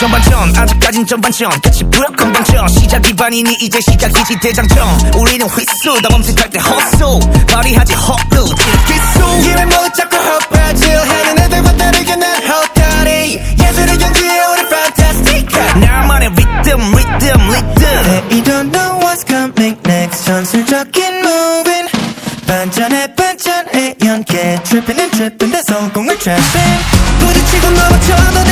전반전 아직까진 전반전 끝이 불협건 방전 시작이 반이니 이제 시작이지 대장전 우리는 휘수 다 검색할 때 헛소 발휘하지 헛루 찔기수 이래 뭐 자꾸 헛바질 하는 애들과 다르게 난 헛다리 예술의 경지에 우리 fantastic 나만의 리듬 리듬 리듬 h e y don't know what's coming next 전술적인 moving 반전에 반전의 연계 Trippin' and trippin' 내 성공을 trappin' 부딪히고 넘어져도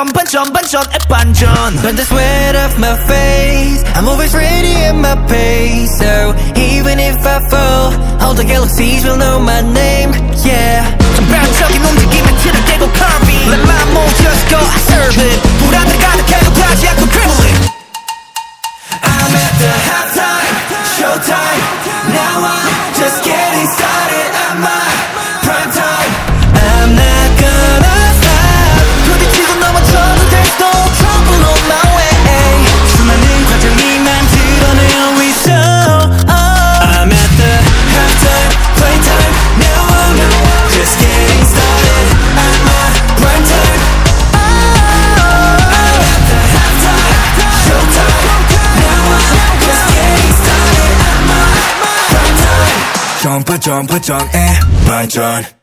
jump and jump and jump up and John. Burn the sweat off my face. I'm always ready at my pace. So even if I fall, all the galaxies will know my name. Yeah. jump, jump, jump, eh, my John.